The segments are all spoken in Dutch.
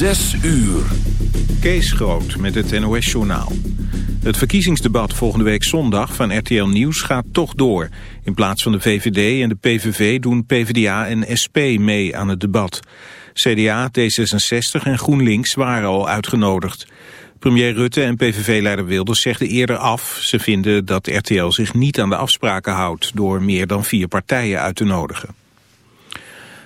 Zes uur. Kees Groot met het NOS-journaal. Het verkiezingsdebat volgende week zondag van RTL Nieuws gaat toch door. In plaats van de VVD en de PVV doen PvdA en SP mee aan het debat. CDA, D66 en GroenLinks waren al uitgenodigd. Premier Rutte en PVV-leider Wilders zegden eerder af. Ze vinden dat RTL zich niet aan de afspraken houdt... door meer dan vier partijen uit te nodigen.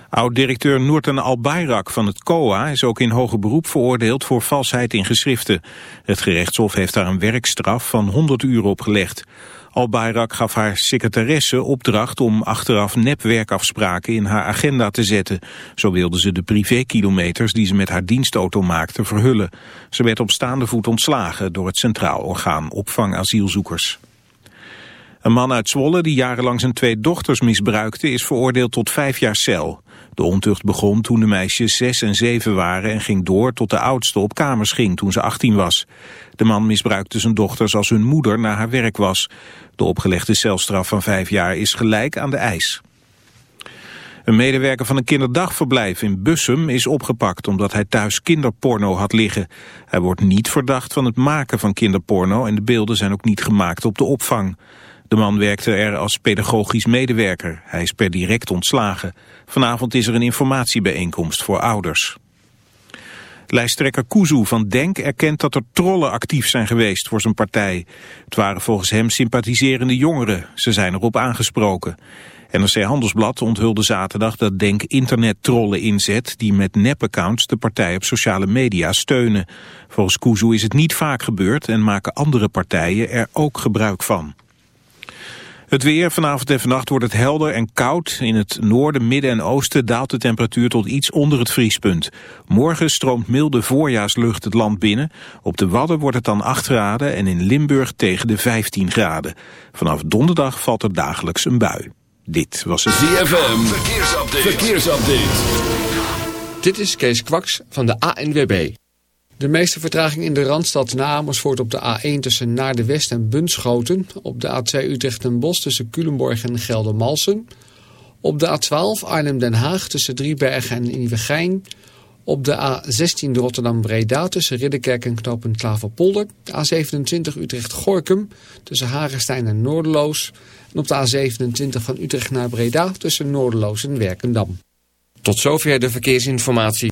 Oud-directeur Noorten Al-Bayrak van het COA is ook in hoger beroep veroordeeld voor valsheid in geschriften. Het gerechtshof heeft daar een werkstraf van 100 uur op gelegd. Al-Bayrak gaf haar secretaresse opdracht om achteraf nepwerkafspraken in haar agenda te zetten. Zo wilde ze de privékilometers die ze met haar dienstauto maakte verhullen. Ze werd op staande voet ontslagen door het Centraal Orgaan Opvang Asielzoekers. Een man uit Zwolle die jarenlang zijn twee dochters misbruikte is veroordeeld tot vijf jaar cel. De ontucht begon toen de meisjes zes en zeven waren en ging door tot de oudste op kamers ging toen ze 18 was. De man misbruikte zijn dochters als hun moeder naar haar werk was. De opgelegde celstraf van vijf jaar is gelijk aan de eis. Een medewerker van een kinderdagverblijf in Bussum is opgepakt omdat hij thuis kinderporno had liggen. Hij wordt niet verdacht van het maken van kinderporno en de beelden zijn ook niet gemaakt op de opvang. De man werkte er als pedagogisch medewerker. Hij is per direct ontslagen. Vanavond is er een informatiebijeenkomst voor ouders. Lijsttrekker Kuzu van Denk erkent dat er trollen actief zijn geweest voor zijn partij. Het waren volgens hem sympathiserende jongeren. Ze zijn erop aangesproken. NRC Handelsblad onthulde zaterdag dat Denk internettrollen inzet... die met nepaccounts de partij op sociale media steunen. Volgens Kuzu is het niet vaak gebeurd en maken andere partijen er ook gebruik van. Het weer, vanavond en vannacht wordt het helder en koud. In het noorden, midden en oosten daalt de temperatuur tot iets onder het vriespunt. Morgen stroomt milde voorjaarslucht het land binnen. Op de Wadden wordt het dan 8 graden en in Limburg tegen de 15 graden. Vanaf donderdag valt er dagelijks een bui. Dit was het ZFM, verkeersupdate. verkeersupdate. Dit is Kees Kwaks van de ANWB. De meeste vertraging in de Randstad na Amersfoort op de A1 tussen Naar de West en Bunschoten. Op de A2 Utrecht en Bos tussen Culemborg en Geldermalsen. Op de A12 Arnhem-Den Haag tussen Driebergen en Nieuwegein. Op de A16 Rotterdam-Breda tussen Ridderkerk en Knopen Klaverpolder. De A27 Utrecht-Gorkum tussen Hagestein en Noorderloos. En op de A27 van Utrecht naar Breda tussen Noorderloos en Werkendam. Tot zover de verkeersinformatie.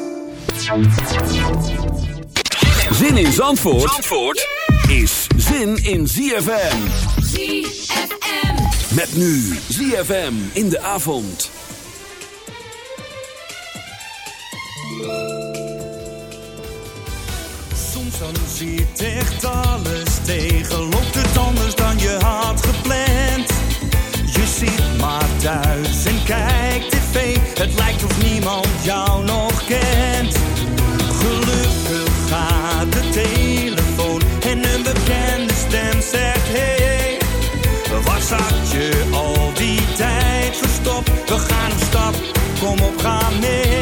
Zin in Zandvoort, Zandvoort is zin in ZFM. ZFM. Met nu ZFM in de avond. Soms dan zit echt alles tegen. Loopt het anders dan je had gepland. Je zit maar thuis en kijkt tv. Het lijkt of niemand jou nog kent. Stem zegt hey. Waar zat je al die tijd verstopt? We gaan op stap, kom op, ga mee.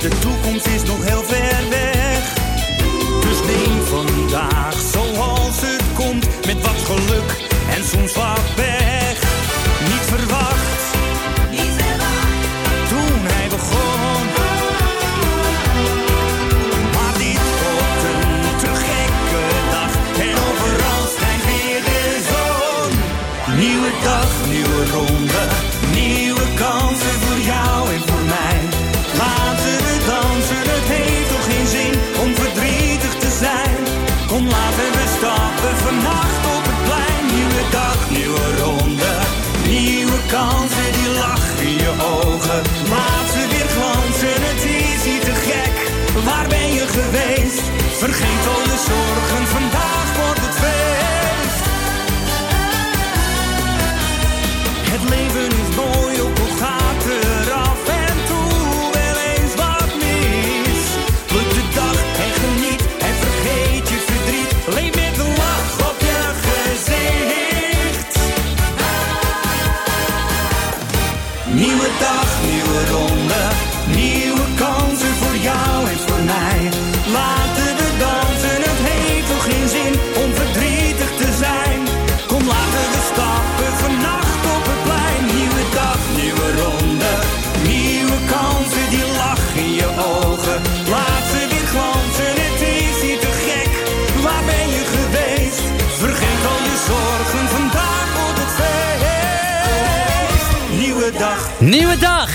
De toekomst is nog heel ver weg. Dus neem vandaag zoals het komt. Met wat geluk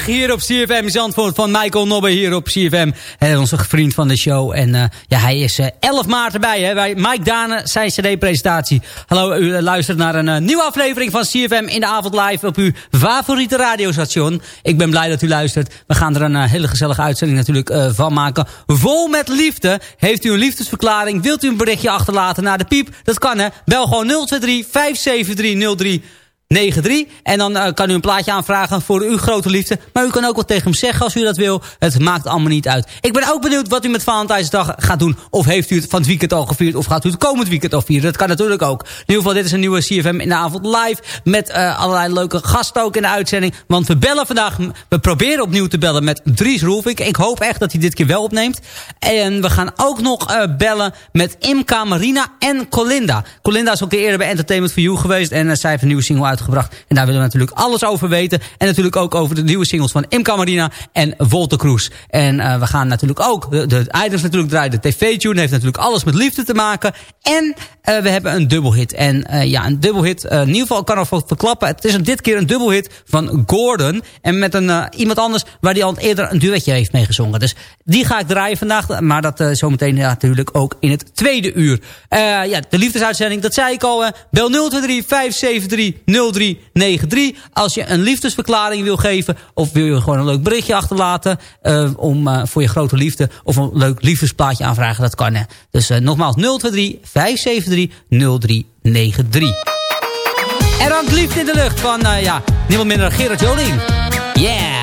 Hier op CFM Zandvoort van Michael Nobbe hier op CFM. Onze vriend van de show. En uh, ja, hij is uh, 11 maart erbij hè, bij Mike Dane, zijn cd-presentatie. Hallo, u luistert naar een nieuwe aflevering van CFM in de avond live op uw favoriete radiostation. Ik ben blij dat u luistert. We gaan er een hele gezellige uitzending natuurlijk van maken. Vol met liefde. Heeft u een liefdesverklaring? Wilt u een berichtje achterlaten naar de piep? Dat kan hè. Bel gewoon 023 573 03 93. En dan uh, kan u een plaatje aanvragen voor uw grote liefde. Maar u kan ook wat tegen hem zeggen als u dat wil. Het maakt allemaal niet uit. Ik ben ook benieuwd wat u met Valentijnsdag gaat doen. Of heeft u het van het weekend al gevierd? Of gaat u het komend weekend al vieren? Dat kan natuurlijk ook. In ieder geval, dit is een nieuwe CFM in de avond live. Met uh, allerlei leuke gasten ook in de uitzending. Want we bellen vandaag. We proberen opnieuw te bellen met Dries Roelvink. Ik hoop echt dat hij dit keer wel opneemt. En we gaan ook nog uh, bellen met Imka Marina en Colinda. Colinda is ook eerder bij Entertainment for You geweest. En zij heeft een nieuwe single uitgebracht. En daar willen we natuurlijk alles over weten. En natuurlijk ook over de nieuwe singles van Imca Marina en Volte Cruz. En uh, we gaan natuurlijk ook de, items natuurlijk draaien. De tv-tune heeft natuurlijk alles met liefde te maken. En uh, we hebben een dubbelhit. En uh, ja, een dubbelhit. in ieder geval kan ik verklappen. Het is dit keer een dubbelhit van Gordon. En met een, iemand anders waar die al eerder een duetje heeft meegezongen. Dus die ga ik draaien vandaag. Maar dat zometeen ja, natuurlijk ook in het tweede uur. ja, de liefdesuitzending, dat zei ik al. bel 023 573 0393. Als je een liefdesverklaring wil geven... of wil je gewoon een leuk berichtje achterlaten... Uh, om, uh, voor je grote liefde... of een leuk liefdesplaatje aanvragen, dat kan. Hè. Dus uh, nogmaals 023 573 0393. Er hangt liefde in de lucht van, ja, niemand minder dan Gerard Joling. Yeah!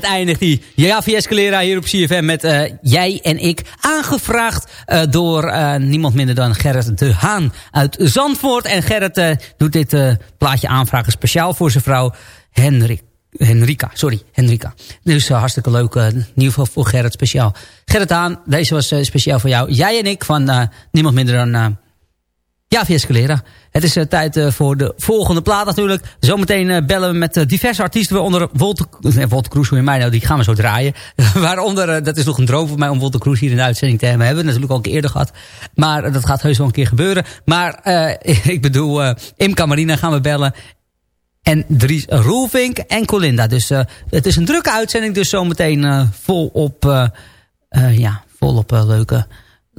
Dat eindigt die Javi Escalera hier op CFM met uh, Jij en ik. Aangevraagd uh, door uh, niemand minder dan Gerrit de Haan uit Zandvoort. En Gerrit doet dit plaatje aanvragen speciaal voor zijn vrouw Henrik. Henrika, sorry, Henrika. Dus hartstikke leuk, in ieder geval voor Gerrit speciaal. Gerrit Haan, deze was speciaal voor jou. Jij en ik van niemand minder dan ja, via. Het is uh, tijd uh, voor de volgende plaat natuurlijk. Zometeen uh, bellen we met diverse artiesten. Waaronder Wolter, nee, Wolter Kroes, hoe in mij nou, die gaan we zo draaien. waaronder, dat is nog een droom voor mij om Wolter Kroes hier in de uitzending te hebben. Hebben we natuurlijk al een keer eerder gehad. Maar dat gaat heus wel een keer gebeuren. Maar ik bedoel, Imka Marina gaan we bellen. En Dries Roelvink en Colinda. Dus het is een drukke uitzending. Dus zometeen vol op, ja, vol op leuke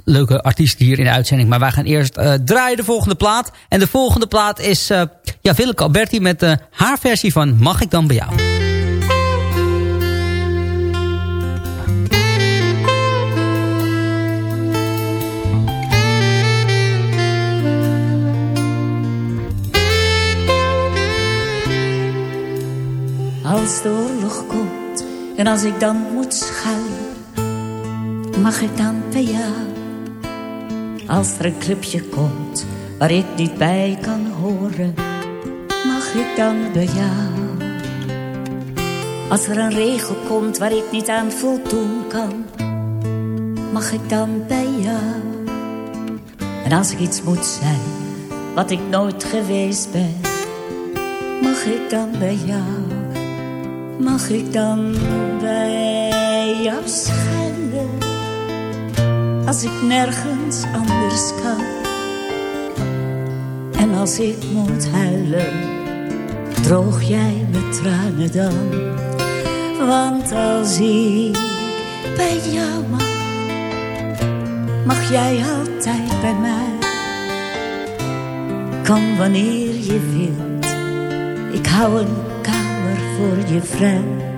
leuke artiesten hier in de uitzending. Maar wij gaan eerst uh, draaien de volgende plaat. En de volgende plaat is uh, ja, Willeke Alberti met uh, haar versie van Mag ik dan bij jou? Als de oorlog komt en als ik dan moet schuilen, mag ik dan bij jou? Als er een clubje komt waar ik niet bij kan horen, mag ik dan bij jou? Als er een regel komt waar ik niet aan voldoen kan, mag ik dan bij jou? En als ik iets moet zijn wat ik nooit geweest ben, mag ik dan bij jou? Mag ik dan bij jou schijnen? Als ik nergens anders kan. En als ik moet huilen, droog jij mijn tranen dan. Want als ik bij jou mag, mag jij altijd bij mij. Kom wanneer je wilt, ik hou een kamer voor je vrij.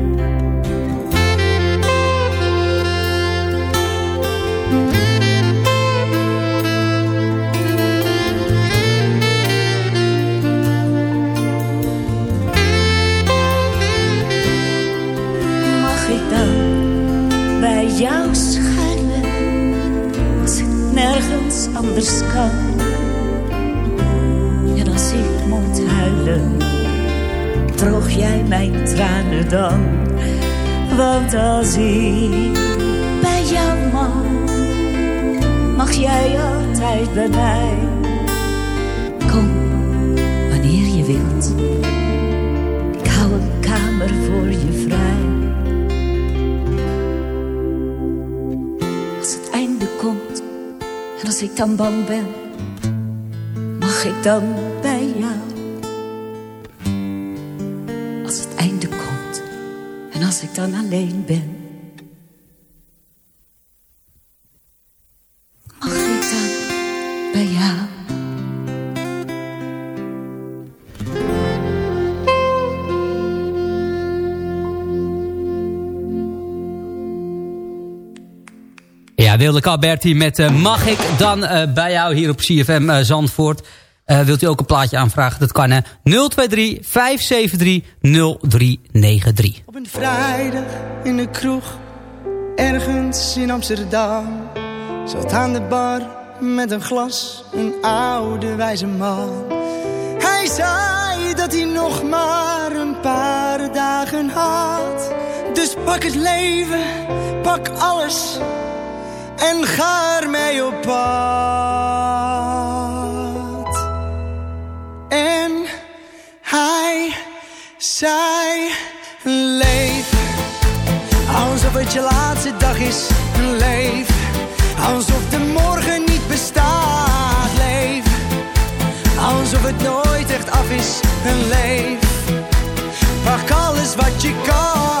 Dan. Want als ik bij jou mag, mag jij altijd bij mij. Kom, wanneer je wilt. Ik hou een kamer voor je vrij. als ik dan bang ben, mag ik dan bij jou? Als het einde komt en als ik dan alleen ben. Wilde Alberti met uh, Mag ik dan uh, bij jou hier op CFM uh, Zandvoort. wilt u ook een plaatje aanvragen? Dat kan hè. 023 573 0393. Op een vrijdag in de kroeg, ergens in Amsterdam. Zat aan de bar met een glas, een oude wijze man. Hij zei dat hij nog maar een paar dagen had. Dus pak het leven, pak alles en ga ermee op pad. En hij zei, leef, alsof het je laatste dag is. Leef, alsof de morgen niet bestaat. Leef, alsof het nooit echt af is. Leef, pak alles wat je kan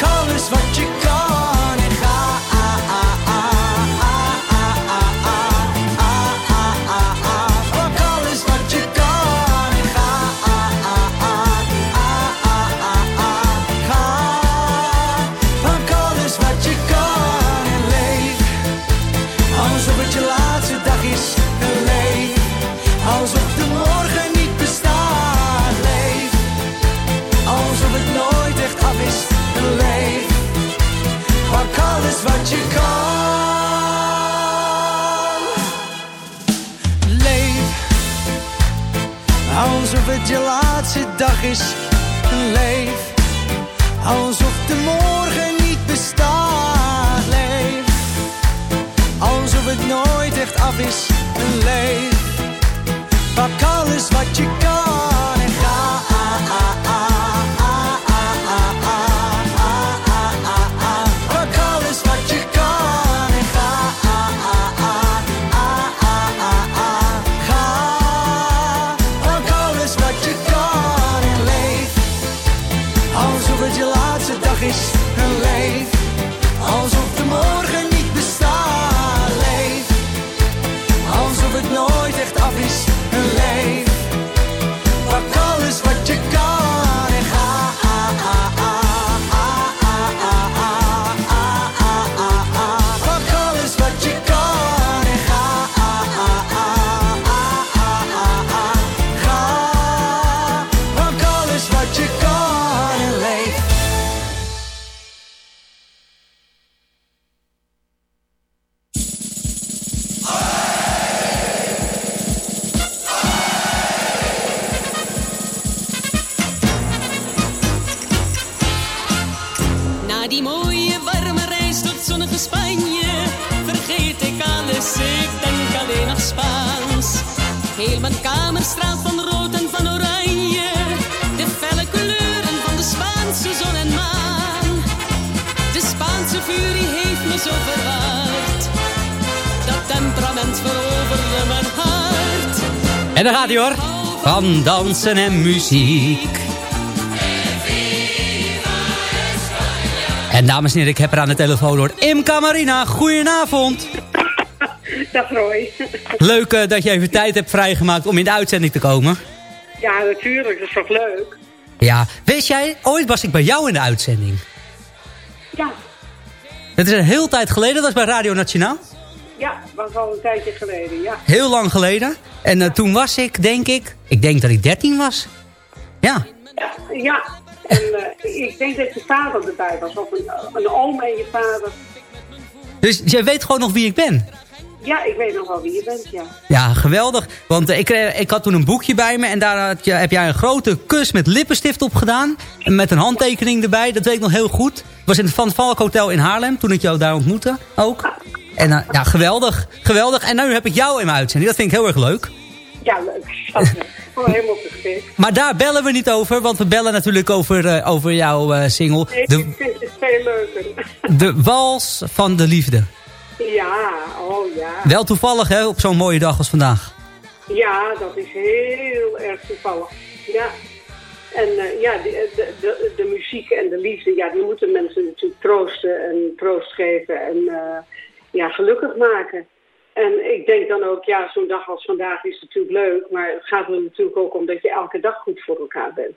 pak alles wat je temperament veroverde mijn hart. En daar gaat hij hoor. Van dansen en muziek. En dames en heren, ik heb er aan de telefoon hoor. Imka Marina, goedenavond. Dag Roy. Leuk eh, dat je even tijd hebt vrijgemaakt om in de uitzending te komen. Ja, natuurlijk. Dat is toch leuk? Ja, wist jij, ooit was ik bij jou in de uitzending. Ja, Dat is een heel tijd geleden, dat was bij Radio Nationaal. Ja, was al een tijdje geleden, ja. Heel lang geleden. En eh, toen was ik, denk ik, ik denk dat ik 13 was. Ja, Ja, en eh, ik denk dat je vader erbij was. Of een, een oom en je vader. dus jij weet gewoon nog wie ik ben. Ja, ik weet nog wel wie je bent, ja. Ja, geweldig. Want eh, ik, eh, ik had toen een boekje bij me en daar had je, heb jij een grote kus met lippenstift op gedaan. En met een handtekening erbij, dat weet ik nog heel goed. Het was in het Van Valk Hotel in Haarlem, toen ik jou daar ontmoette ook. En eh, ja, geweldig. Geweldig. En nu heb ik jou in mijn uitzending. Dat vind ik heel erg leuk. Ja, leuk. Gewoon helemaal te Maar daar bellen we niet over, want we bellen natuurlijk over, over jouw eh, single. Nee, de, ik vind het veel leuker. de Wals van de Liefde. Ja, oh ja. Wel toevallig hè, op zo'n mooie dag als vandaag. Ja, dat is heel erg toevallig. Ja. En eh, ja, de, de, de, de muziek en de liefde, ja, die moeten mensen natuurlijk troosten en troost geven en eh, ja, gelukkig maken. En ik denk dan ook, ja, zo'n dag als vandaag is natuurlijk leuk, maar het gaat er natuurlijk ook om dat je elke dag goed voor elkaar bent.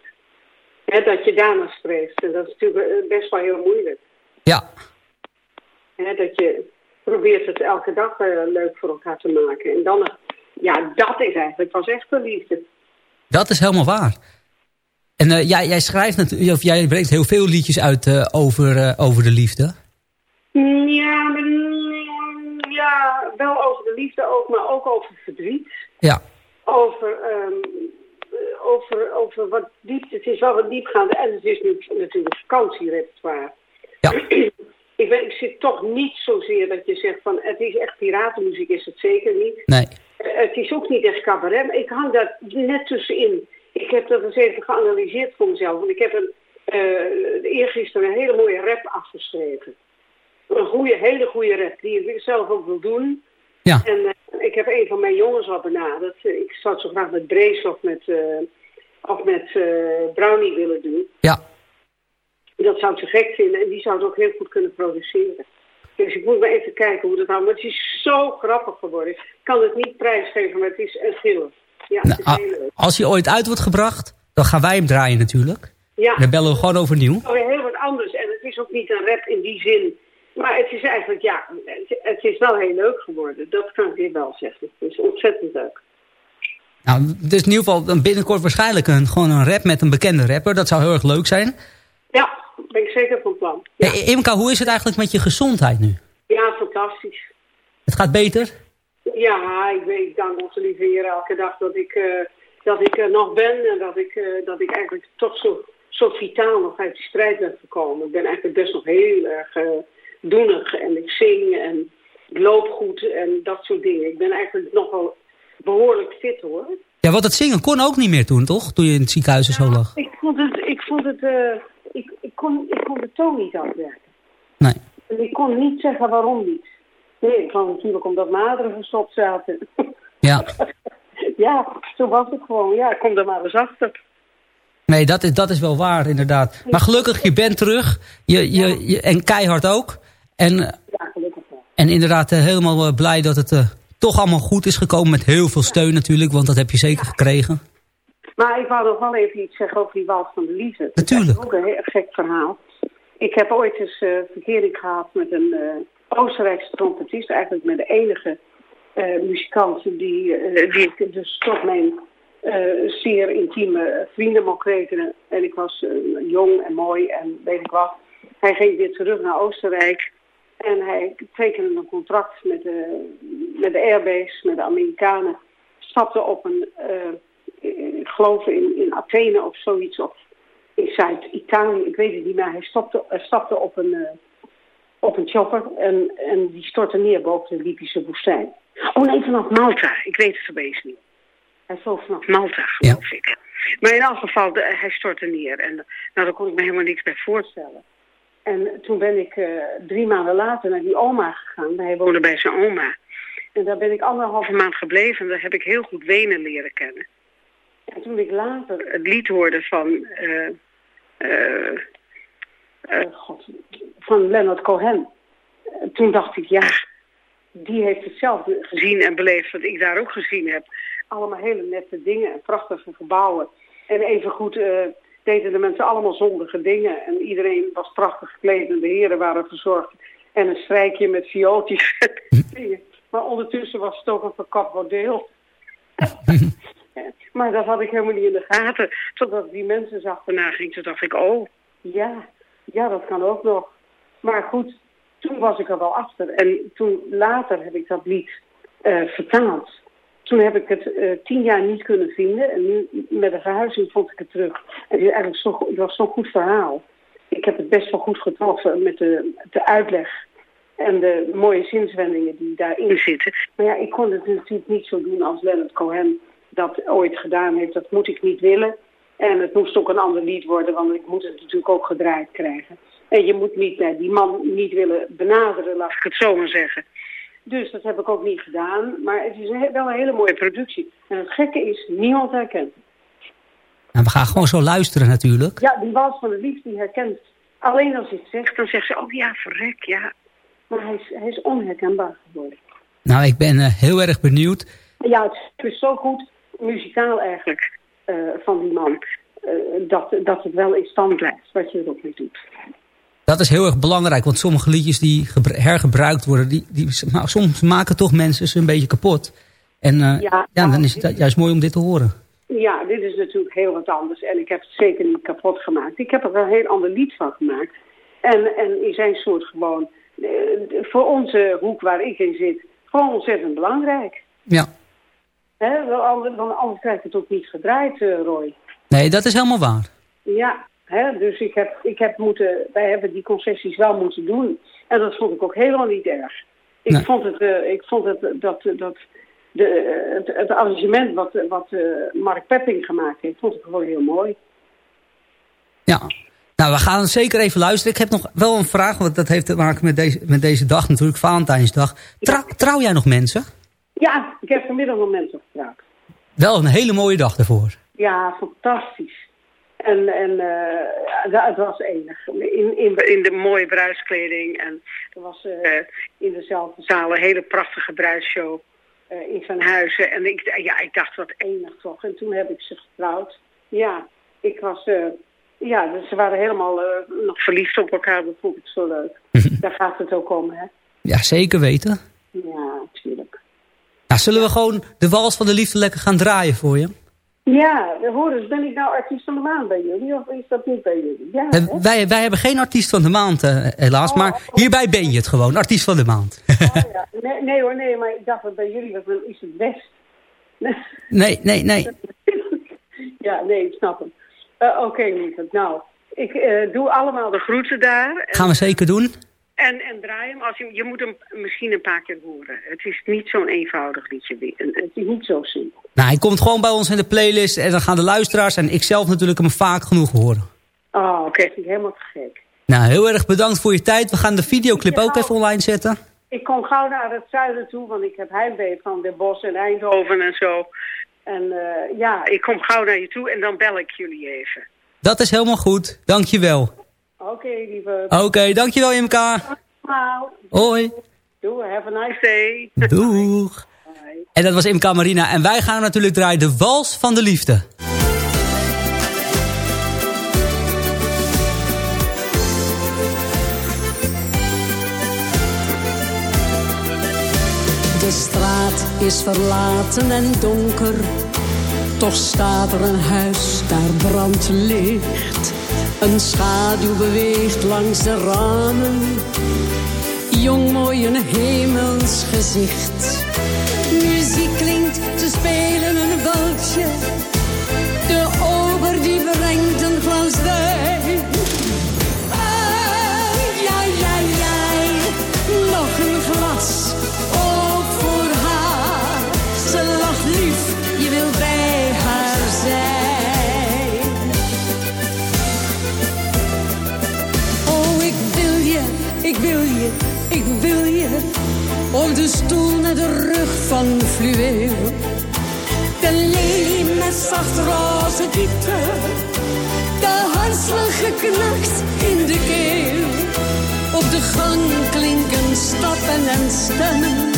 Hè, dat je daarna streeft. En dat is natuurlijk eh, best wel heel moeilijk. Ja. Dat je probeert het elke dag eh, leuk voor elkaar te maken. En dan, ja, dat is eigenlijk pas echt de liefde. Dat is helemaal waar. En eh, jij, jij schrijft natuurlijk, of jij brengt heel veel liedjes uit eh, over, over de liefde. Ja, maar, mm, ja, wel over de liefde ook, maar ook over verdriet. Ja. Over, ehm, eh, over, over wat diep, het is wel wat diepgaande en het is nu natuurlijk vakantierepertoire. Ja. ik, zit toch niet zozeer dat je zegt van het is echt piratenmuziek, is het zeker niet. Nee. Eh, Het is ook niet echt cabaret, maar ik hang daar net tussenin. Ik heb dat eens even geanalyseerd voor mezelf. Want ik heb een, eh eergisteren een hele mooie rap afgeschreven. Een goede, hele goede rap, die ik zelf ook wil doen. Ja. En eh, ik heb een van mijn jongens al benaderd. Ik zou het zo graag met Brace of met, of met Brownie willen doen. Ja. Dat zou ik te gek vinden en die zou het ook heel goed kunnen produceren. Dus ik moet maar even kijken hoe dat nou... Maar het is zo grappig geworden. Ik kan het niet prijsgeven, maar het is een thriller. Ja, het is Nou, heel a- leuk. als hij ooit uit wordt gebracht, dan gaan wij hem draaien natuurlijk. Ja. Dan bellen we gewoon overnieuw. Oh, heel wat anders. En het is ook niet een rap in die zin. Maar het is eigenlijk, ja, het, het is wel heel leuk geworden. Dat kan ik je wel zeggen. Het is ontzettend leuk. Nou, dus in ieder geval binnenkort waarschijnlijk een, gewoon een rap met een bekende rapper. Dat zou heel erg leuk zijn. Ja, ben ik zeker van plan. Ja, Hey, Imka, hoe is het eigenlijk met je gezondheid nu? ja fantastisch. Het gaat beter? Ja, ik, weet, ik dank onze lieve Heer elke dag dat ik, eh, dat ik er nog ben. En dat ik, eh, dat ik eigenlijk toch zo, zo vitaal nog uit die strijd ben gekomen. Ik ben eigenlijk best nog heel erg eh, doenig. En ik zing en ik loop goed en dat soort dingen. Ik ben eigenlijk nog wel behoorlijk fit hoor. Ja, want het zingen kon ook niet meer toen, toch? Toen je in het ziekenhuis en zo lag. Ik vond het, ik vond het, eh, kon, ik kon de toon niet afwerken. Nee. En ik kon niet zeggen waarom niet. Nee, ik kwam natuurlijk omdat mijn aderen gestopt zaten. Ja. ja, zo was het gewoon. Ja, ik kom er maar eens achter. Nee, dat is, dat is wel waar, inderdaad. Maar gelukkig, je bent terug. Je, je, je, en keihard ook. En, Ja, gelukkig wel. en inderdaad eh, helemaal eh, blij dat het eh, toch allemaal goed is gekomen. Met heel veel steun natuurlijk, want dat heb je zeker gekregen. Maar ik wou nog wel even iets zeggen over die wals van de liefde. Natuurlijk. Dat is ook een heel gek verhaal. Ik heb ooit eens eh verkering gehad met een eh, Oostenrijkse trompetist. Eigenlijk met de enige eh, muzikant die, die ik dus tot mijn zeer intieme vrienden mocht rekenen. En ik was jong en mooi en weet ik wat. Hij ging weer terug naar Oostenrijk. En hij tekende een contract met de, met de Airbase, met de Amerikanen. Stapte op een, ik geloof in, in Athene of zoiets, of in Zuid-Italië, ik weet het niet meer. Hij stapte, hij stapte op een, eh, op een chopper en, en die stortte neer boven de Libische woestijn. Oh nee, vanaf Malta. Ik weet het opeens niet. Hij vloog vanaf Malta, geloof ik. Maar in elk geval, de- hij stortte neer. En nou, daar kon ik me helemaal niks bij voorstellen. En toen ben ik eh, drie maanden later naar die oma gegaan. Hij woonde bij zijn oma. En daar ben ik anderhalve maand gebleven. En daar heb ik heel goed Wenen leren kennen. En toen ik later het lied hoorde van... eh, God, van Leonard Cohen. toen dacht ik, ja, die heeft hetzelfde gezien en beleefd wat ik daar ook gezien heb. Allemaal hele nette dingen en prachtige gebouwen. En evengoed eh deden de mensen allemaal zondige dingen. En iedereen was prachtig gekleed en de heren waren verzorgd. En een strijkje met viooltjes. Maar ondertussen was het ook een verkapt bordeel. maar dat had ik helemaal niet in de gaten. Totdat ik die mensen zag daarna ging, toen dacht ik, oh, ja, ja, dat kan ook nog. Maar goed, toen was ik er wel achter. En toen later heb ik dat lied eh, vertaald. Toen heb ik het eh, tien jaar niet kunnen vinden. En nu met de verhuizing vond ik het terug. En het, zo, het was zo'n goed verhaal. Ik heb het best wel goed getroffen met de, de uitleg En de mooie zinswendingen die daarin zitten. Maar ja, ik kon het natuurlijk niet zo doen als Leonard Cohen dat ooit gedaan heeft. Dat moet ik niet willen. En het moest ook een ander lied worden, want ik moet het natuurlijk ook gedraaid krijgen. En je moet niet, die man niet willen benaderen, laat ik het zo maar zeggen. Dus dat heb ik ook niet gedaan. Maar het is wel een hele mooie productie. En het gekke is, niemand herkent En we gaan gewoon zo luisteren natuurlijk. Ja, die wals van de liefde die herkent. Alleen als je het zegt, dan zegt ze, oh ja, verrek, ja. Maar hij is, hij is onherkenbaar geworden. Nou, ik ben uh, heel erg benieuwd. Ja, het is zo goed, muzikaal eigenlijk, uh, van die man. Uh, dat, dat het wel in stand blijft, wat je erop mee doet. Dat is heel erg belangrijk, want sommige liedjes die hergebruikt worden, die, die, soms maken toch mensen ze een beetje kapot. En ja, ja, dan is het juist mooi om dit te horen. Ja, dit is natuurlijk heel wat anders. En ik heb het zeker niet kapot gemaakt. Ik heb er een heel ander lied van gemaakt. En, en in zijn soort gewoon, voor onze hoek waar ik in zit, gewoon ontzettend belangrijk. Ja. Hè, want anders krijgt het ook niet gedraaid, uh, Roy. Nee, dat is helemaal waar. Ja, hè, dus ik heb, ik heb moeten, wij hebben die concessies wel moeten doen. En dat vond ik ook helemaal niet erg. Ik nee. vond het, uh, ik vond het dat, dat de, het, het arrangement wat, wat uh, Mark Pepping gemaakt heeft, vond ik gewoon heel mooi. Ja, nou we gaan zeker even luisteren. Ik heb nog wel een vraag, want dat heeft te maken met deze, met deze dag natuurlijk, Valentijnsdag. Trouw, trouw jij nog mensen? Ja, ik heb vanmiddag nog mensen getrouwd. Wel een hele mooie dag ervoor. Ja, fantastisch. En, en uh, het was enig. In, in, in de mooie bruidskleding. En er was uh, in dezelfde zaal een hele prachtige bruidsshow uh, in zijn huizen. En ik, ja, ik dacht, wat enig toch. En toen heb ik ze getrouwd. Ja, ik was... ja, dus ze waren helemaal nog verliefd op elkaar. Dat vond ik zo leuk. Daar gaat het ook om, hè? Ja, zeker weten. Ja, natuurlijk. Nou, zullen we gewoon de wals van de liefde lekker gaan draaien voor je? Ja, hoor eens, ben ik nou artiest van de maand bij jullie of is dat niet bij jullie? Ja, wij, wij hebben geen artiest van de maand, uh, helaas, oh, maar hierbij ben je het gewoon, artiest van de maand. oh, ja. nee, nee, hoor, nee, maar ik dacht dat bij jullie dat is het best. nee, nee, nee. ja, nee, ik snap hem. Uh, Oké, okay, lieverd. Nou, ik doe allemaal de groeten daar. Gaan we zeker doen. En, en draai hem, als je, je moet hem misschien een paar keer horen. Het is niet zo'n eenvoudig liedje. Het is niet zo simpel. Nou, hij komt gewoon bij ons in de playlist. En dan gaan de luisteraars en ik zelf natuurlijk hem vaak genoeg horen. Oh, oké. Okay. Ik helemaal te gek. Nou, heel erg bedankt voor je tijd. We gaan de videoclip ook even online zetten. Ik kom gauw naar het zuiden toe, want ik heb heimwee van de Bos en Eindhoven en zo. En uh, ja, ik kom gauw naar je toe en dan bel ik jullie even. Dat is helemaal goed. Dank je wel. Oké, okay, lieve. Oké, okay, dankjewel Imka. Nou, Hoi. Doei, have a nice day. Doeg. Bye. En dat was Imka Marina. En wij gaan natuurlijk draaien de Wals van de Liefde. De straat is verlaten en donker. Toch staat er een huis, daar brandt licht. Een schaduw beweegt langs de ramen. Jong, mooi, een hemels gezicht. Wil. Op de stoel met de rug van fluweel. De lelie met zacht roze diepte. De hartslag geknakt in de keel. Op de gang klinken stappen en stemmen.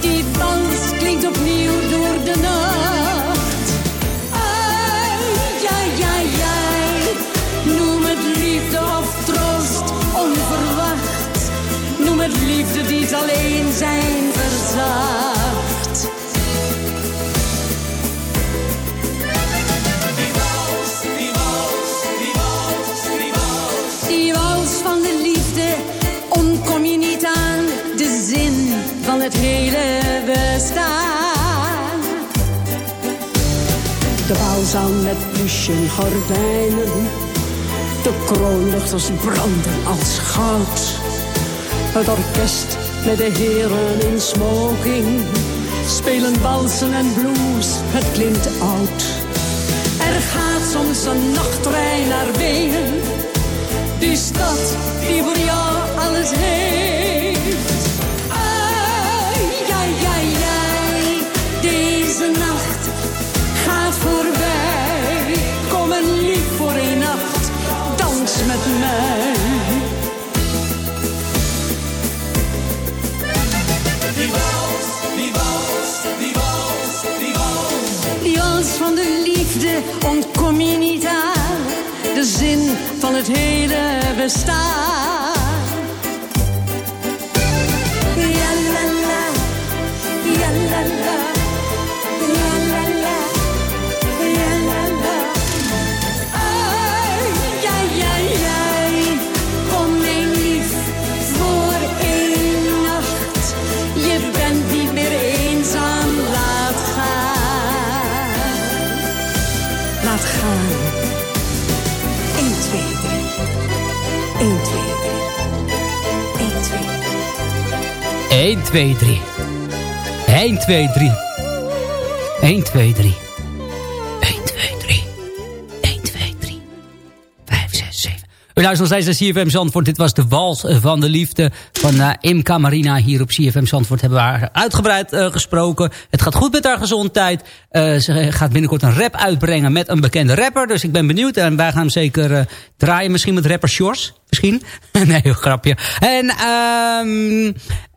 Die dans klinkt opnieuw door de nacht. Ai, ja, ja, ja. Noem het liefde of troost onverwacht. Het liefde die het alleen zijn verzacht. Die wals van de liefde, ontkom je niet aan de zin van het hele bestaan. De bouwzaal met pluchen gordijnen, de kroonluchters branden als goud. Het orkest met de heren in smoking. Spelen walsen en blues, het klinkt oud. Er gaat soms een nachttrein naar Wenen. Die stad die voor jou alles heeft. Van het hele bestaan. 1, 2, 3. 1, 2, 3. 1, 2, 3. 1, 2, 3. 1, 2, 3. 5, 6, 7. U luistert nog steeds naar CFM Zandvoort. Dit was de wals van de liefde van uh, Imka Marina. Hier op CFM Zandvoort hebben we haar uitgebreid uh, gesproken. Het gaat goed met haar gezondheid. Uh, ze gaat binnenkort een rap uitbrengen met een bekende rapper. Dus ik ben benieuwd. En wij gaan hem zeker draaien. Misschien met rapper Shores. Misschien. nee, grapje. En um,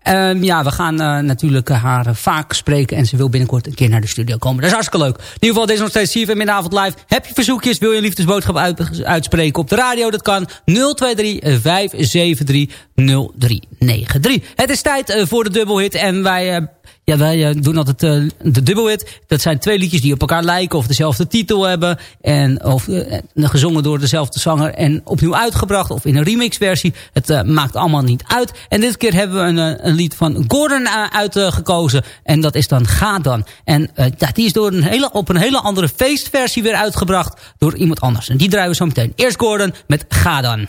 Um, ja, we gaan uh, natuurlijk haar vaak spreken. En ze wil binnenkort een keer naar de studio komen. Dat is hartstikke leuk. In ieder geval, deze nog steeds CFM in de avond live. Heb je verzoekjes? Wil je een liefdesboodschap uit, uitspreken op de radio? Dat kan 023 573 0393. Het is tijd voor de dubbelhit. En wij... Ja, wij uh, doen altijd uh, de dubbelhit. Dat zijn twee liedjes die op elkaar lijken of dezelfde titel hebben. En, of uh, gezongen door dezelfde zanger en opnieuw uitgebracht. Of in een remixversie. Het maakt allemaal niet uit. En dit keer hebben we een, een lied van Gordon uitgekozen. en dat is dan Ga Dan. En ja, die is door een hele, op een hele andere feestversie weer uitgebracht. Door iemand anders. En die draaien we zo meteen. Eerst Gordon met Ga Dan.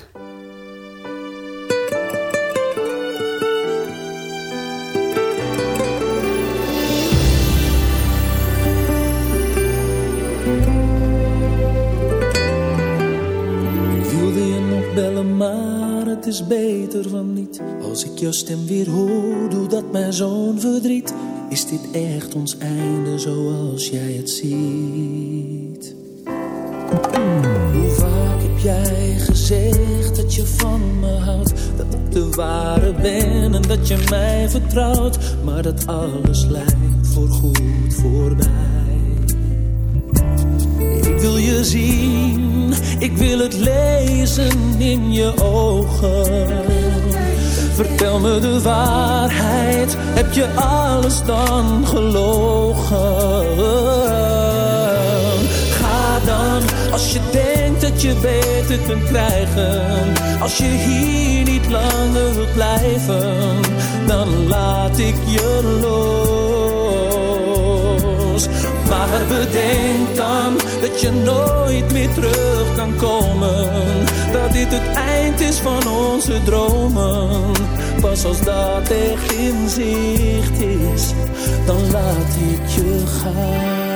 Is beter van niet. Als ik jouw stem weer hoor, doe dat mij zo'n verdriet. Is dit echt ons einde zoals jij het ziet? Hoe vaak heb jij gezegd dat je van me houdt? Dat ik de ware ben en dat je mij vertrouwt. Maar dat alles lijkt voorgoed voorbij. Ik wil je zien, ik wil het lezen in je ogen. Vertel me de waarheid, heb je alles dan gelogen? Ga dan, als je denkt dat je beter kunt krijgen. Als je hier niet langer wilt blijven, dan laat ik je los. Maar bedenk dan dat je nooit meer terug kan komen. Dat dit het eind is van onze dromen. Pas als dat echt in zicht is, dan laat ik je gaan.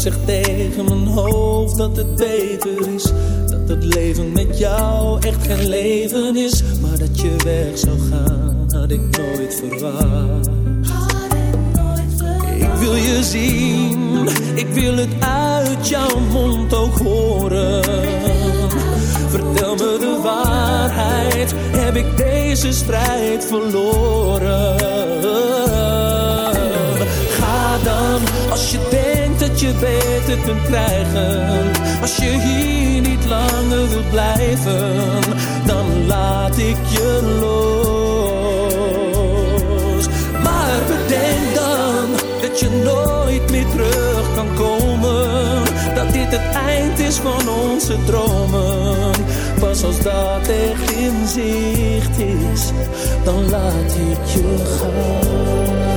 Zegt tegen mijn hoofd dat het beter is. Dat het leven met jou echt geen leven is. Maar dat je weg zou gaan, had ik nooit verwacht. Ik wil je zien, ik wil het uit jouw mond ook horen. Vertel me de waarheid, heb ik deze strijd verloren? Ga dan, als je dat je beter kunt krijgen. Als je hier niet langer wilt blijven, dan laat ik je los. Maar bedenk dan dat je nooit meer terug kan komen. Dat dit het eind is van onze dromen. Pas als dat echt in zicht is, dan laat ik je gaan.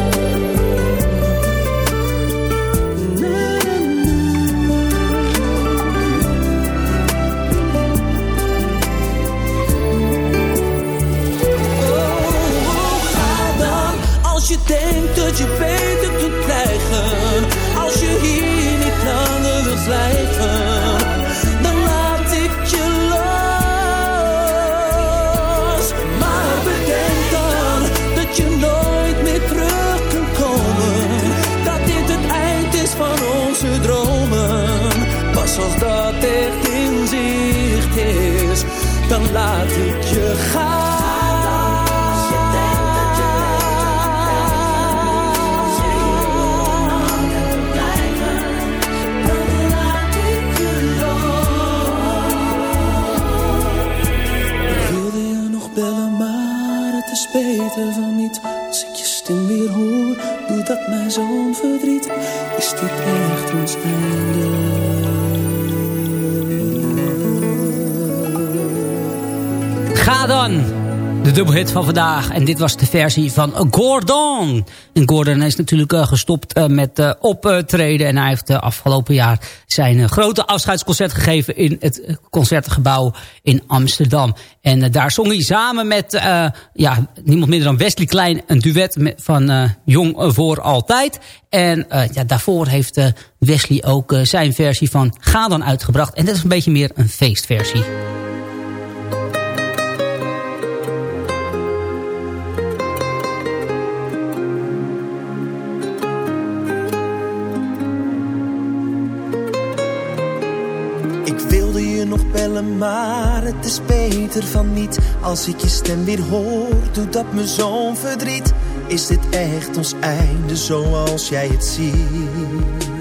Dat je beter kunt krijgen. Als je hier niet langer wilt blijven, dan laat ik je los. Maar bedenk dan dat je nooit meer terug kunt komen. Dat dit het eind is van onze dromen. Pas als dat echt in zicht is, dan laat ik je gaan. Dubbelhit van vandaag. En dit was de versie van Gordon. En Gordon is natuurlijk uh, gestopt uh, met uh, optreden. En hij heeft afgelopen jaar zijn grote afscheidsconcert gegeven... in het Concertgebouw in Amsterdam. En daar zong hij samen met ja, niemand minder dan Wesley Klein... een duet van Jong voor Altijd. En ja, daarvoor heeft Wesley ook zijn versie van Ga dan uitgebracht. En dat is een beetje meer een feestversie. Maar het is beter van niet. Als ik je stem weer hoor, doet dat me zo'n verdriet. Is dit echt ons einde zoals jij het ziet?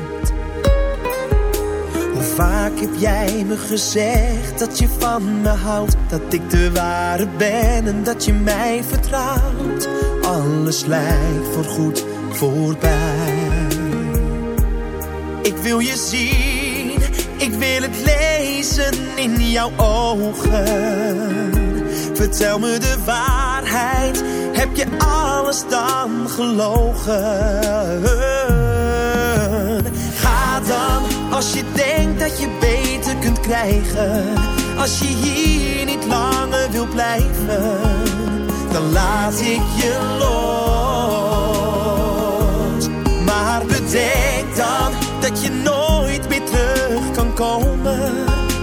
Hoe vaak heb jij me gezegd dat je van me houdt? Dat ik de ware ben en dat je mij vertrouwt. Alles lijkt voorgoed voorbij. Ik wil je zien, ik wil het lezen in jouw ogen. Vertel me de waarheid, heb je alles dan gelogen? Ga dan, als je denkt dat je beter kunt krijgen. Als je hier niet langer wil blijven, dan laat ik je los. Maar bedenk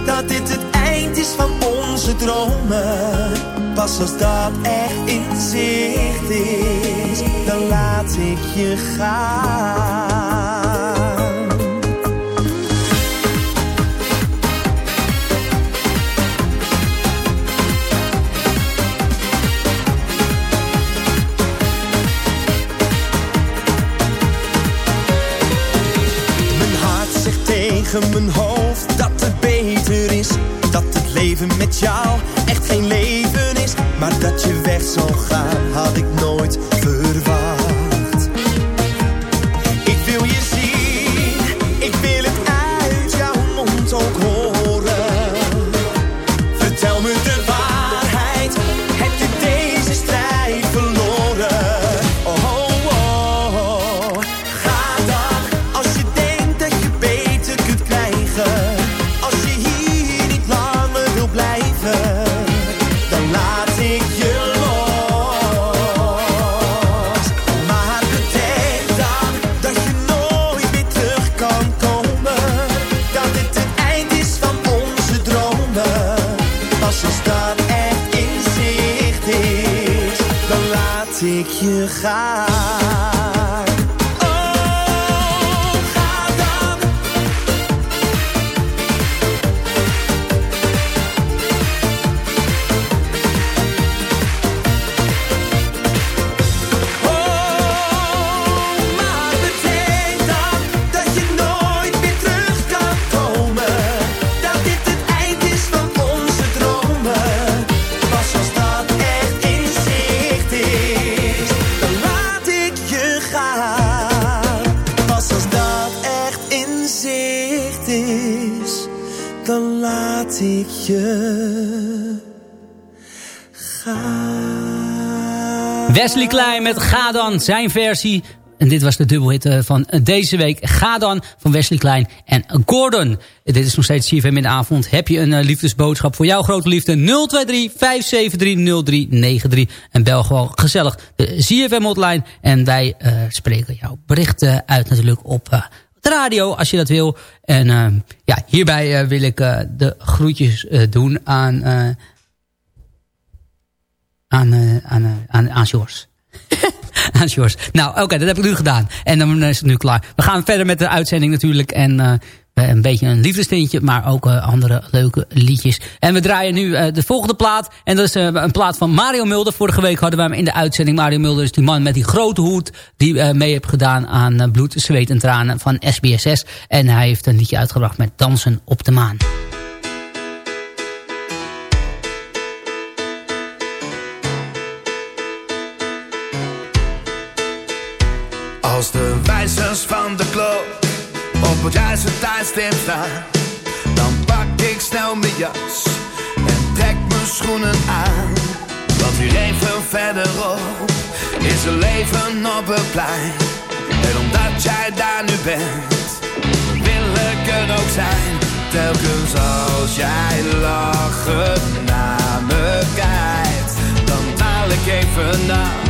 Dat dit het eind is van onze dromen. Pas als dat echt in zicht is, dan laat ik je gaan. Met jou echt geen leven is. Maar dat je weg zou gaan had ik nooit je gaan. Wesley Klein met Ga dan, zijn versie En dit was de dubbelhit van deze week. Ga dan van Wesley Klein en Gordon. Dit is nog steeds CFM in de avond. Heb je een eh, liefdesboodschap voor jouw grote liefde? 023 573 0393. En bel gewoon gezellig de CFM hotline. En wij eh, spreken jouw berichten uit natuurlijk op eh, de radio als je dat wil. En ja, hierbij wil ik de groetjes doen aan... aan, eh, aan, eh, aan, aan Sjors. aan Sjors. Nou, oké, dat heb ik nu gedaan. En dan is het nu klaar. We gaan verder met de uitzending natuurlijk. En eh, een beetje een liefdesteentje, maar ook andere leuke liedjes. En we draaien nu de volgende plaat. En dat is een plaat van Mario Mulder. Vorige week hadden we hem in de uitzending. Mario Mulder is die man met die grote hoed... die mee heeft gedaan aan Bloed, Zweet en Tranen van SBSS. En hij heeft een liedje uitgebracht met Dansen op de Maan. Wijzers van de klok op het juiste tijdstip staan, dan pak ik snel mijn jas en trek mijn schoenen aan. Want hier even verderop is er leven op het plein. En omdat jij daar nu bent, wil ik er ook zijn. Telkens als jij lachend naar me kijkt, dan daal ik even af.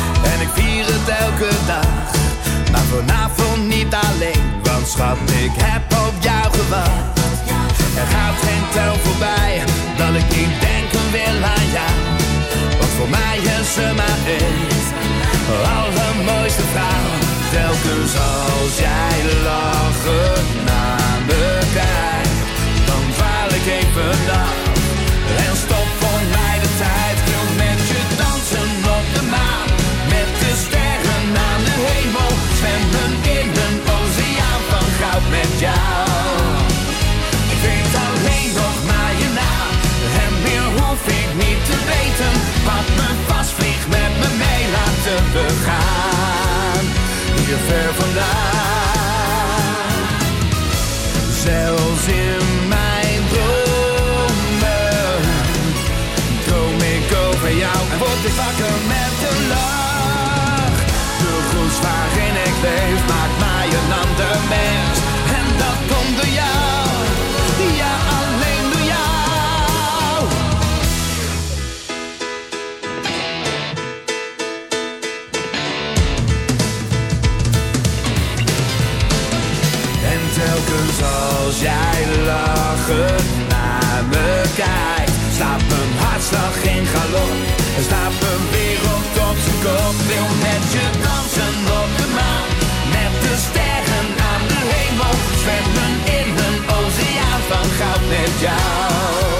en ik vier het elke dag. Maar vanavond niet alleen, want schat, ik heb op jou gewacht. Er gaat geen tel voorbij dat ik niet denken wil aan jou. Want voor mij is ze maar één, allermooiste vrouw. Telkens als jij lachend naar me kijkt, dan dwaal ik even af. En stop Pak me vast, vlieg met me mee, laten we gaan. Hier ver vandaan. Zelfs in mijn dromen droom ik over jou en word ik wakker met een lach. De roes waarin ik leef maakt mij een ander mens. Telkens als jij lachend naar me kijkt, staat mijn hartslag in galop. En staat mijn wereld op zijn kop. Wil met je dansen op de maan, met de sterren aan de hemel. Zwemmen in een oceaan van goud met jou.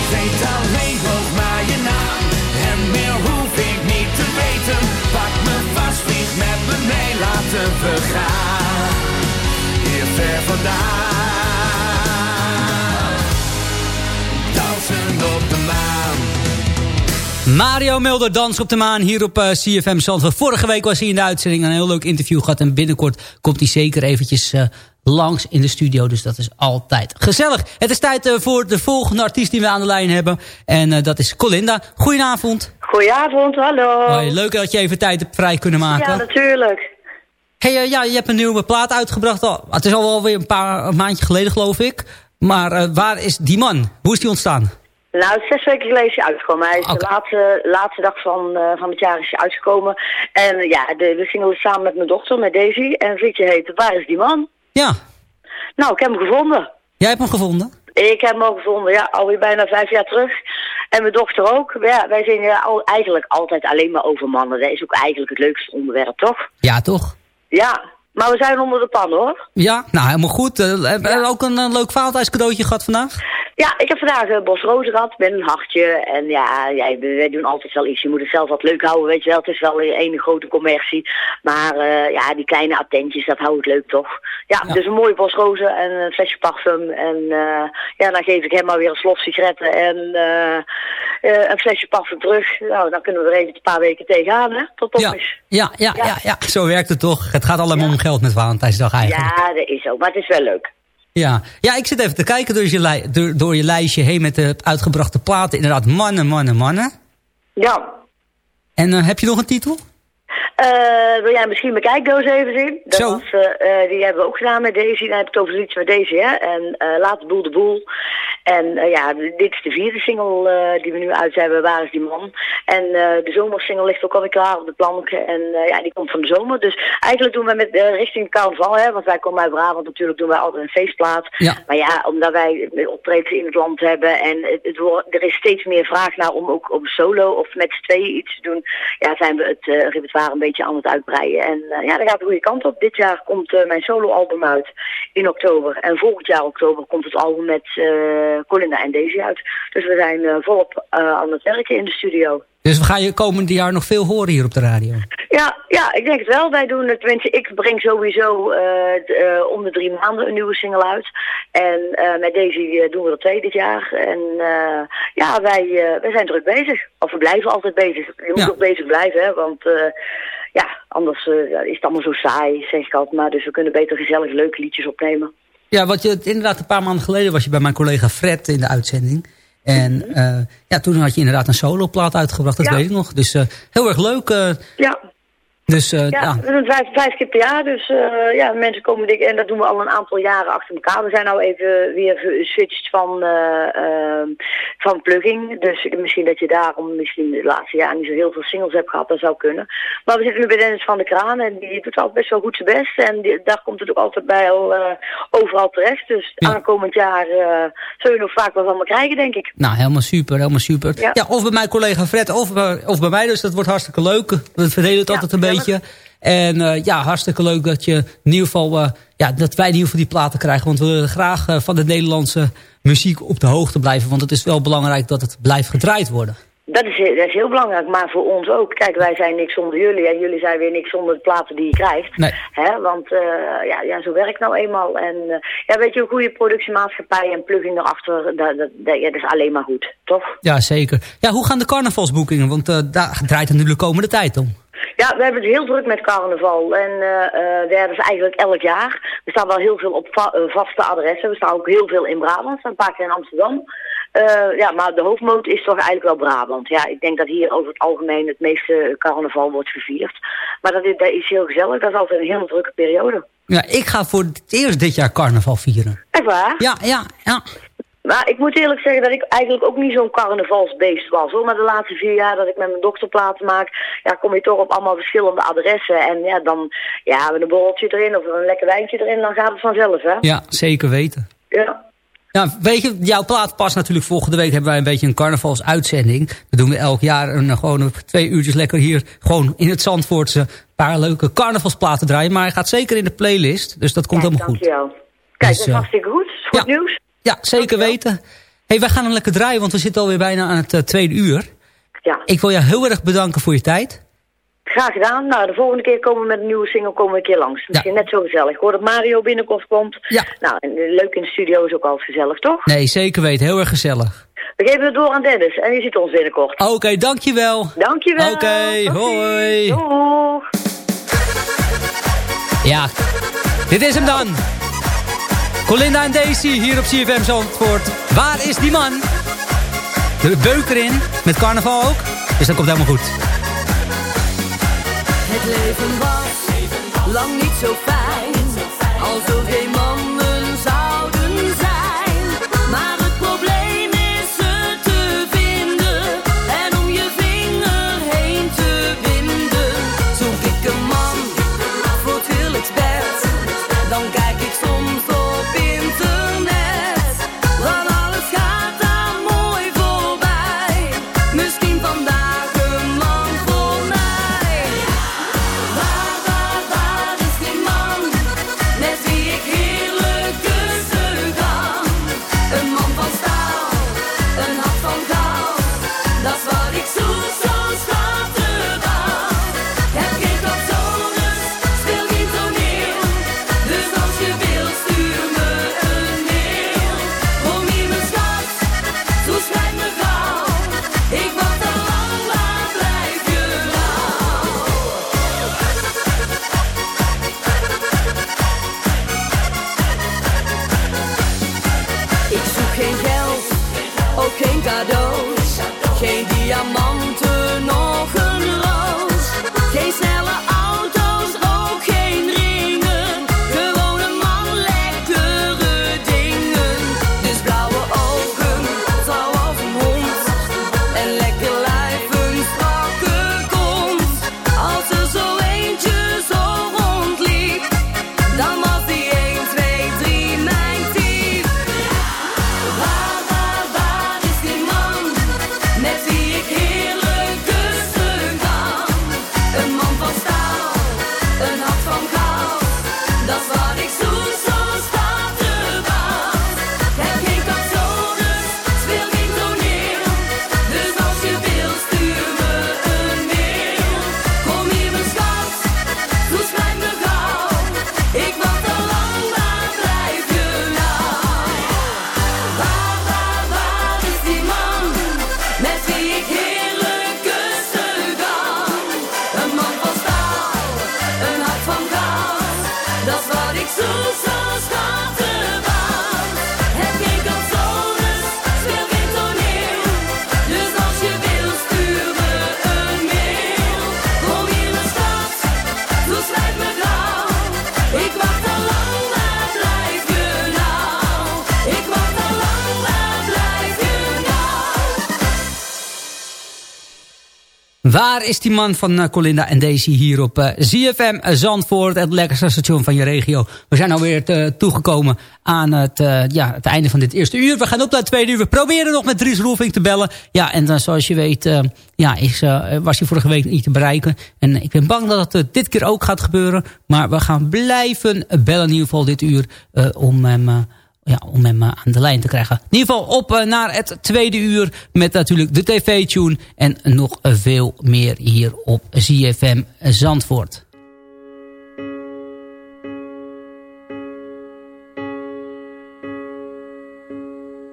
Ik weet alleen nog maar je naam, en meer hoef ik niet te weten. Pak me vast, vlieg met me mee, laten we gaan vandaan. Dansen op de maan. Mario Mulder, Dans op de Maan, hier op eh, CFM Zandvoort. Vorige week was hij in de uitzending, een heel leuk interview gehad. En binnenkort komt hij zeker eventjes eh, langs in de studio. Dus dat is altijd gezellig. Het is tijd eh, voor de volgende artiest die we aan de lijn hebben. En dat is Colinda. Goedenavond. Goedenavond, hallo. Hoi, leuk dat je even tijd hebt vrij kunnen maken. Ja, natuurlijk. Hey, eh, ja, je hebt een nieuwe plaat uitgebracht. Al. Het is al wel weer een paar een maandje geleden, geloof ik. Maar eh, waar is die man? Hoe is die ontstaan? Nou, zes weken geleden is hij uitgekomen. Hij is de laatste, laatste dag van, eh, van het jaar is hij uitgekomen. En ja, de, we zingen samen met mijn dochter, met Daisy. En het liedje heet Waar is die man? Ja. Nou, ik heb hem gevonden. Jij hebt hem gevonden? Ik heb hem ook gevonden, ja, alweer bijna vijf jaar terug. En mijn dochter ook. Ja, wij zingen al, eigenlijk altijd alleen maar over mannen. Dat is ook eigenlijk het leukste onderwerp, toch? Ja, toch? Ja, maar we zijn onder de pan, hoor. Ja, nou helemaal goed. Eh, Hebben we ook een, eh, leuk Valentijnscadeautje gehad vandaag? Ja, ik heb vandaag uh, Bos Rozen gehad met een hartje. En ja, ja, wij doen altijd wel iets. Je moet het zelf wat leuk houden, weet je wel. Het is wel een grote commercie. Maar uh, ja, die kleine attentjes, dat houdt het leuk toch. Ja, dus een mooie Bos Rozen en een flesje parfum. En uh, ja, dan geef ik hem maar weer een slot sigaretten en een flesje parfum terug. Nou, dan kunnen we er even een paar weken tegenaan, hè. Tot ja. Ja, ja, ja, ja, ja, zo werkt het toch. Het gaat allemaal om geld met Valentijnsdag eigenlijk. Ja, dat is ook. Maar het is wel leuk. Ja. ja, ik zit even te kijken door je, door, door je lijstje heen met de uitgebrachte platen. Inderdaad, mannen, mannen, mannen. Ja. En uh, heb je nog een titel? Uh, wil jij misschien mijn kijkdoos even zien? Dat Zo. Was, uh, die hebben we ook gedaan met Daisy. Dan heb ik het over iets met Daisy, hè. En Laat de boel de boel. En ja, dit is de vierde single die we nu uit hebben, Waar is die man? En de zomersingle ligt ook alweer klaar op de plank. En ja, die komt van de zomer. Dus eigenlijk doen we met richting carnaval, hè. Want wij komen uit Brabant, natuurlijk doen wij altijd een feestplaat. Ja. Maar ja, omdat wij optredens in het land hebben en het, het wordt, er is steeds meer vraag naar om ook op solo of met z'n tweeën iets te doen. Ja, zijn we het repertoire een beetje aan het uitbreiden. En uh, ja, daar gaat de goede kant op. Dit jaar komt uh, mijn soloalbum uit in oktober. En volgend jaar oktober komt het album met uh, Colinda en Daisy uit. Dus we zijn volop aan het werken in de studio. Dus we gaan je komende jaar nog veel horen hier op de radio? Ja, ja ik denk het wel. Wij doen het, tenminste, ik breng sowieso uh, om de drie maanden een nieuwe single uit. En uh, met deze doen we er twee dit jaar. En ja, wij, wij zijn druk bezig. Of we blijven altijd bezig. Je moet Ja. ook bezig blijven, hè, want ja, anders is het allemaal zo saai, zeg ik altijd maar. Dus we kunnen beter gezellig leuke liedjes opnemen. Ja, wat je, inderdaad een paar maanden geleden was je bij mijn collega Fred in de uitzending. En uh, ja, toen had je inderdaad een soloplaat uitgebracht, dat Ja. weet ik nog. Dus uh, heel erg leuk. uh, Ja. Dus uh, Ja, we doen het vijf, vijf keer per jaar, dus eh, ja, mensen komen dik en dat doen we al een aantal jaren achter elkaar. We zijn nou even weer geswitcht van, eh, ehm, van plugging, dus misschien dat je daarom misschien de laatste jaar niet zo heel veel singles hebt gehad, dat zou kunnen. Maar we zitten nu bij Dennis van de Kraan en die doet altijd best wel goed zijn best en die- daar komt het ook altijd bij al overal terecht. Dus aankomend jaar zul je nog vaak wel van me krijgen, denk ik. Nou, helemaal super, helemaal super. Ja. Ja. of bij mijn collega Fred, of, bij- of bij mij, dus dat wordt hartstikke leuk. We verdelen het altijd een beetje. En uh, ja, hartstikke leuk dat je in ieder geval, uh, ja, dat wij in ieder geval die platen krijgen. Want we willen graag uh, van de Nederlandse muziek op de hoogte blijven. Want het is wel belangrijk dat het blijft gedraaid worden. Dat is, dat is heel belangrijk, maar voor ons ook. Kijk, wij zijn niks zonder jullie en jullie zijn weer niks zonder de platen die je krijgt. Nee. Hè? Want ja, ja, zo werkt nou eenmaal. En ja, weet je, een goede productiemaatschappij en plugging erachter, dat, dat, dat, ja, dat is alleen maar goed, toch? Ja, zeker. Ja, hoe gaan de carnavalsboekingen? Want daar draait het natuurlijk de komende tijd om. Ja, we hebben het heel druk met carnaval. En uh, uh, we hebben het eigenlijk elk jaar. We staan wel heel veel op va uh, vaste adressen. We staan ook heel veel in Brabant. Een paar keer in Amsterdam. Uh, ja, maar de hoofdmoot is toch eigenlijk wel Brabant. Ja, ik denk dat hier over het algemeen het meeste carnaval wordt gevierd. Maar dat is, dat is heel gezellig. Dat is altijd een hele drukke periode. Ja, ik ga voor het eerst dit jaar carnaval vieren. Echt waar? Ja, ja, ja. Maar ik moet eerlijk zeggen dat ik eigenlijk ook niet zo'n carnavalsbeest was hoor. Maar de laatste vier jaar dat ik met mijn dochter platen maak, ja, kom je toch op allemaal verschillende adressen. En ja, dan, ja, met een borreltje erin of een lekker wijntje erin, dan gaat het vanzelf hè. Ja, zeker weten. Ja. Ja, weet je, jouw plaat past natuurlijk volgende week hebben wij een beetje een carnavalsuitzending. Dat doen we elk jaar een, gewoon een twee uurtjes lekker hier gewoon in het Zandvoortse een paar leuke carnavalsplaten draaien. Maar hij gaat zeker in de playlist, dus dat komt helemaal goed. Dankjewel. Kijk, Dus, dat is uh, hartstikke goed. Is goed ja. nieuws. Ja, zeker weten. hey, wij gaan hem lekker draaien, want we zitten alweer bijna aan het uh, tweede uur. Ja. Ik wil jou heel erg bedanken voor je tijd. Graag gedaan. Nou, de volgende keer komen we met een nieuwe single komen we een keer langs. Misschien net zo gezellig. Ik hoor dat Mario binnenkomt komt. Ja. Nou, en leuk in de studio is ook altijd gezellig, toch? Nee, zeker weten. Heel erg gezellig. We geven het door aan Dennis en je ziet ons binnenkort. Oké, okay, dankjewel. Dankjewel. Oké, okay, hoi. Doeg. Ja, dit is hem dan. Colinda en Daisy hier op CFM Zandvoort. Waar is die man? De beuk erin, met carnaval ook. Dus dat komt helemaal goed. Het leven was lang niet zo fijn. Is die man van eh, Colinda en Daisy hier op eh, ZFM Zandvoort, het lekkerste station van je regio. We zijn alweer toegekomen aan het, eh, ja, het einde van dit eerste uur. We gaan op naar het tweede uur. We proberen nog met Dries Roelvink te bellen. Ja, en zoals je weet eh, ja, is, eh, was hij vorige week niet te bereiken. En ik ben bang dat het eh, dit keer ook gaat gebeuren. Maar we gaan blijven bellen in ieder geval dit uur eh, om hem... ja, om hem eh, aan de lijn te krijgen. In ieder geval op eh, naar het tweede uur met natuurlijk de tv-tune en nog veel meer hier op ZFM Zandvoort.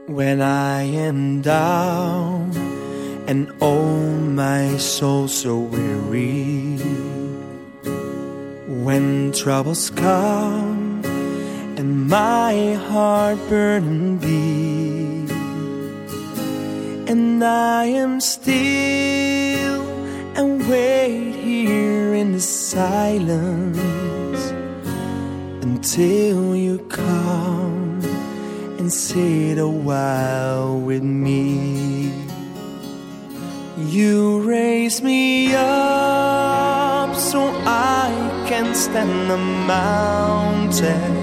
When I am down and oh my soul so weary. When troubles come my heart burden be, and I am still and wait here in the silence until you come and sit a while with me. You raise me up so I can stand the mountains.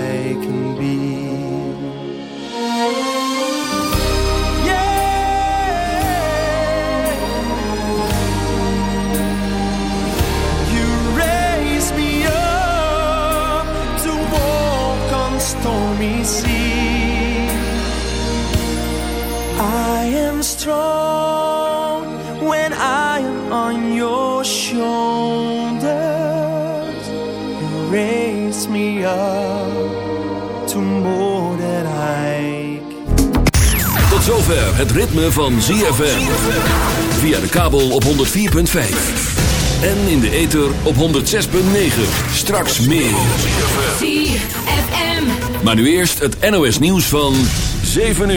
I am strong when I am on your shoulders. You raise me up to more than I Tot zover het ritme van ZFM. Via de kabel op 104.5. En in de ether op 106.9. Straks meer. ZFM. Maar nu eerst het NOS nieuws van 7 uur.